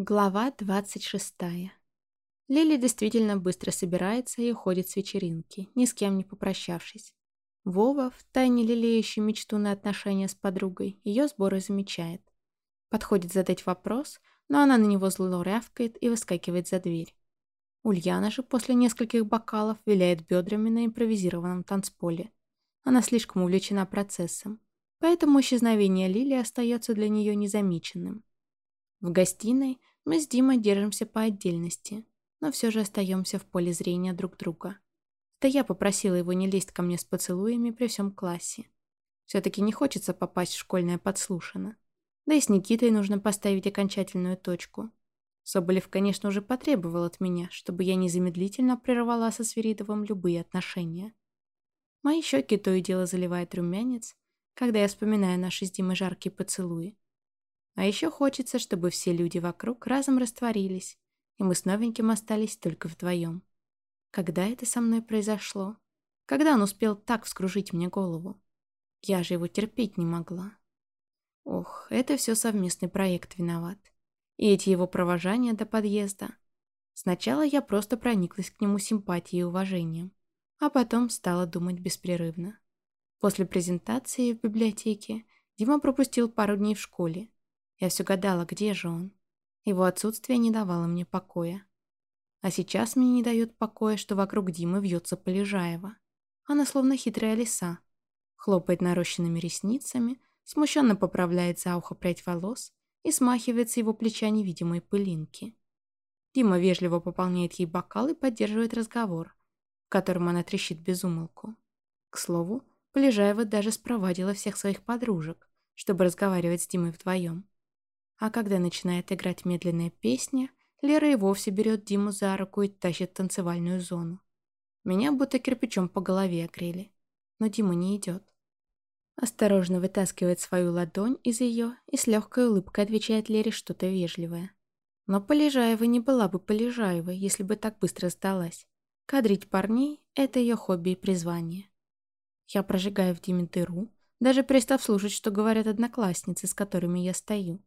Глава 26. Лили действительно быстро собирается и уходит с вечеринки, ни с кем не попрощавшись. Вова, втайне лелеющий мечту на отношения с подругой, ее сборы замечает. Подходит задать вопрос, но она на него зло рявкает и выскакивает за дверь. Ульяна же после нескольких бокалов виляет бедрами на импровизированном танцполе. Она слишком увлечена процессом, поэтому исчезновение Лили остается для нее незамеченным. В гостиной мы с Димой держимся по отдельности, но все же остаемся в поле зрения друг друга. Да я попросила его не лезть ко мне с поцелуями при всем классе. Все-таки не хочется попасть в школьное подслушано. Да и с Никитой нужно поставить окончательную точку. Соболев, конечно, уже потребовал от меня, чтобы я незамедлительно прервала со Свиридовым любые отношения. Мои щеки то и дело заливает румянец, когда я вспоминаю наши с Димой жаркие поцелуи. А еще хочется, чтобы все люди вокруг разом растворились, и мы с новеньким остались только вдвоем. Когда это со мной произошло? Когда он успел так вскружить мне голову? Я же его терпеть не могла. Ох, это все совместный проект виноват. И эти его провожания до подъезда. Сначала я просто прониклась к нему симпатией и уважением, а потом стала думать беспрерывно. После презентации в библиотеке Дима пропустил пару дней в школе, я все гадала, где же он. Его отсутствие не давало мне покоя. А сейчас мне не дает покоя, что вокруг Димы вьется Полежаева. Она словно хитрая лиса. Хлопает нарощенными ресницами, смущенно поправляет за ухо прядь волос и смахивает с его плеча невидимые пылинки. Дима вежливо пополняет ей бокал и поддерживает разговор, в котором она трещит безумолку. К слову, Полежаева даже спровадила всех своих подружек, чтобы разговаривать с Димой вдвоем. А когда начинает играть медленная песня, Лера и вовсе берет Диму за руку и тащит в танцевальную зону. Меня будто кирпичом по голове огрели. Но Дима не идет. Осторожно вытаскивает свою ладонь из ее и с легкой улыбкой отвечает Лере что-то вежливое. Но Полежаева не была бы Полежаевой, если бы так быстро сдалась. Кадрить парней – это ее хобби и призвание. Я прожигаю в Диме дыру, даже перестав слушать, что говорят одноклассницы, с которыми я стою.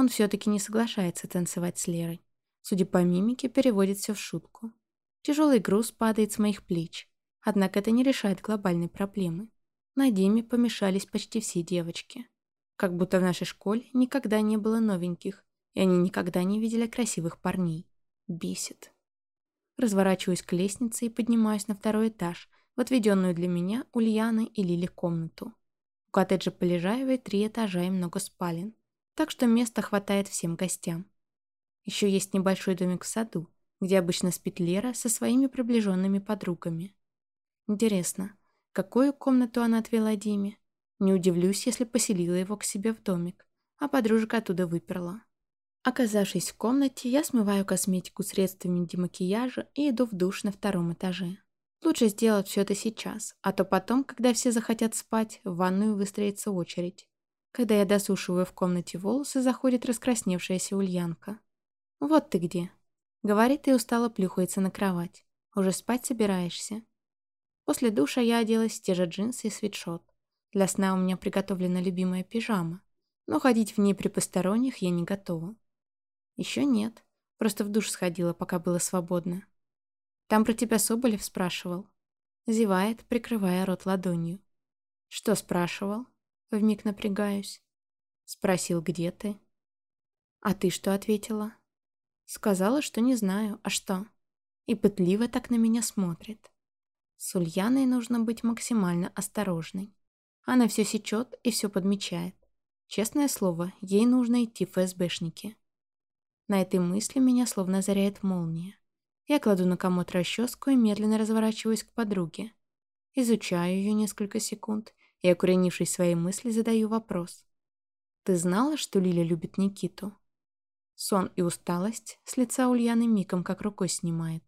Он все-таки не соглашается танцевать с Лерой. Судя по мимике, переводит все в шутку. Тяжелый груз падает с моих плеч. Однако это не решает глобальной проблемы. На Диме помешались почти все девочки. Как будто в нашей школе никогда не было новеньких, и они никогда не видели красивых парней. Бесит. Разворачиваюсь к лестнице и поднимаюсь на второй этаж, в отведенную для меня Ульяны и Лили комнату. У коттеджа Полежаевой три этажа и много спален так что места хватает всем гостям. Еще есть небольшой домик в саду, где обычно спит Лера со своими приближенными подругами. Интересно, какую комнату она отвела Диме? Не удивлюсь, если поселила его к себе в домик, а подружка оттуда выперла. Оказавшись в комнате, я смываю косметику средствами демакияжа и иду в душ на втором этаже. Лучше сделать все это сейчас, а то потом, когда все захотят спать, в ванную выстроится очередь. Когда я досушиваю в комнате волосы, заходит раскрасневшаяся Ульянка. «Вот ты где», — говорит и устало плюхается на кровать. «Уже спать собираешься?» После душа я оделась в те же джинсы и свитшот. Для сна у меня приготовлена любимая пижама, но ходить в ней при посторонних я не готова. Еще нет, просто в душ сходила, пока было свободно. Там про тебя Соболев спрашивал. Зевает, прикрывая рот ладонью. Что спрашивал? Вмиг напрягаюсь. Спросил, где ты? А ты что ответила? Сказала, что не знаю. А что? И пытливо так на меня смотрит. С Ульяной нужно быть максимально осторожной. Она все сечет и все подмечает. Честное слово, ей нужно идти в ФСБшники. На этой мысли меня словно заряет молния. Я кладу на комод расческу и медленно разворачиваюсь к подруге. Изучаю ее несколько секунд и, окуренившись своей мысли, задаю вопрос. «Ты знала, что Лиля любит Никиту?» Сон и усталость с лица Ульяны миком как рукой снимает.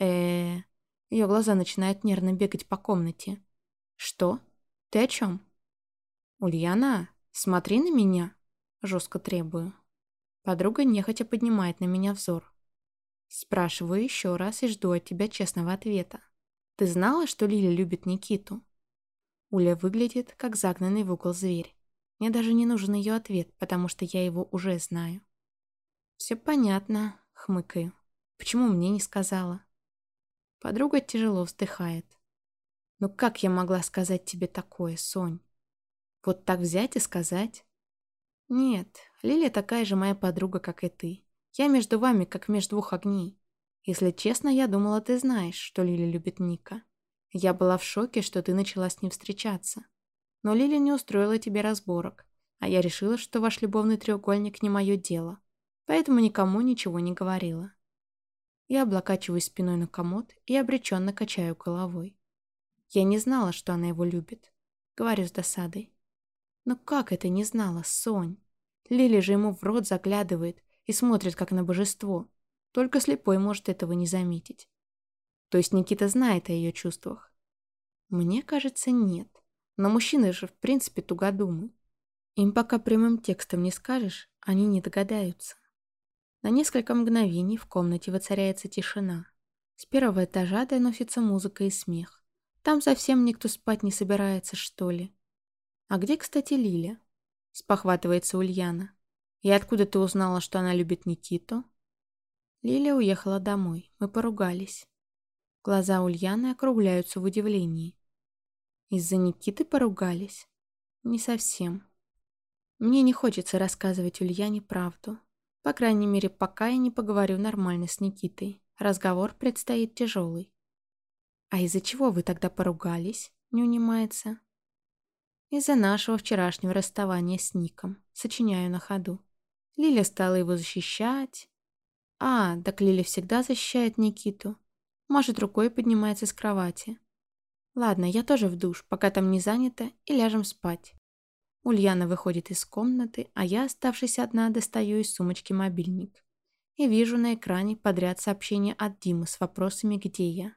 -э Ее глаза начинают нервно бегать по комнате. «Что? Ты о чем?» «Ульяна, смотри на меня!» Жестко требую. Подруга нехотя поднимает на меня взор. Спрашиваю еще раз и жду от тебя честного ответа. Ты знала, что Лиля любит Никиту? Уля выглядит, как загнанный в угол зверь. Мне даже не нужен ее ответ, потому что я его уже знаю. «Все понятно», — хмыкаю. «Почему мне не сказала?» Подруга тяжело вздыхает. «Ну как я могла сказать тебе такое, Сонь? Вот так взять и сказать?» «Нет, Лилия такая же моя подруга, как и ты. Я между вами, как между двух огней. Если честно, я думала, ты знаешь, что Лили любит Ника. Я была в шоке, что ты начала с ним встречаться. Но Лили не устроила тебе разборок, а я решила, что ваш любовный треугольник не мое дело, поэтому никому ничего не говорила. Я облокачиваюсь спиной на комод и обреченно качаю головой. Я не знала, что она его любит. Говорю с досадой. Но как это не знала, Сонь? Лили же ему в рот заглядывает и смотрит, как на божество. Только слепой может этого не заметить. То есть Никита знает о ее чувствах. Мне кажется, нет. Но мужчины же в принципе тугодумы. Им пока прямым текстом не скажешь, они не догадаются. На несколько мгновений в комнате воцаряется тишина. С первого этажа доносится музыка и смех. Там совсем никто спать не собирается, что ли. А где, кстати, Лиля? Спохватывается Ульяна. И откуда ты узнала, что она любит Никиту? Лиля уехала домой. Мы поругались. Глаза Ульяны округляются в удивлении. Из-за Никиты поругались? Не совсем. Мне не хочется рассказывать Ульяне правду. По крайней мере, пока я не поговорю нормально с Никитой. Разговор предстоит тяжелый. «А из-за чего вы тогда поругались?» — не унимается. «Из-за нашего вчерашнего расставания с Ником. Сочиняю на ходу. Лиля стала его защищать, а, так Лили всегда защищает Никиту. Машет рукой поднимается с кровати. Ладно, я тоже в душ, пока там не занято, и ляжем спать. Ульяна выходит из комнаты, а я, оставшись одна, достаю из сумочки мобильник. И вижу на экране подряд сообщения от Димы с вопросами «Где я?».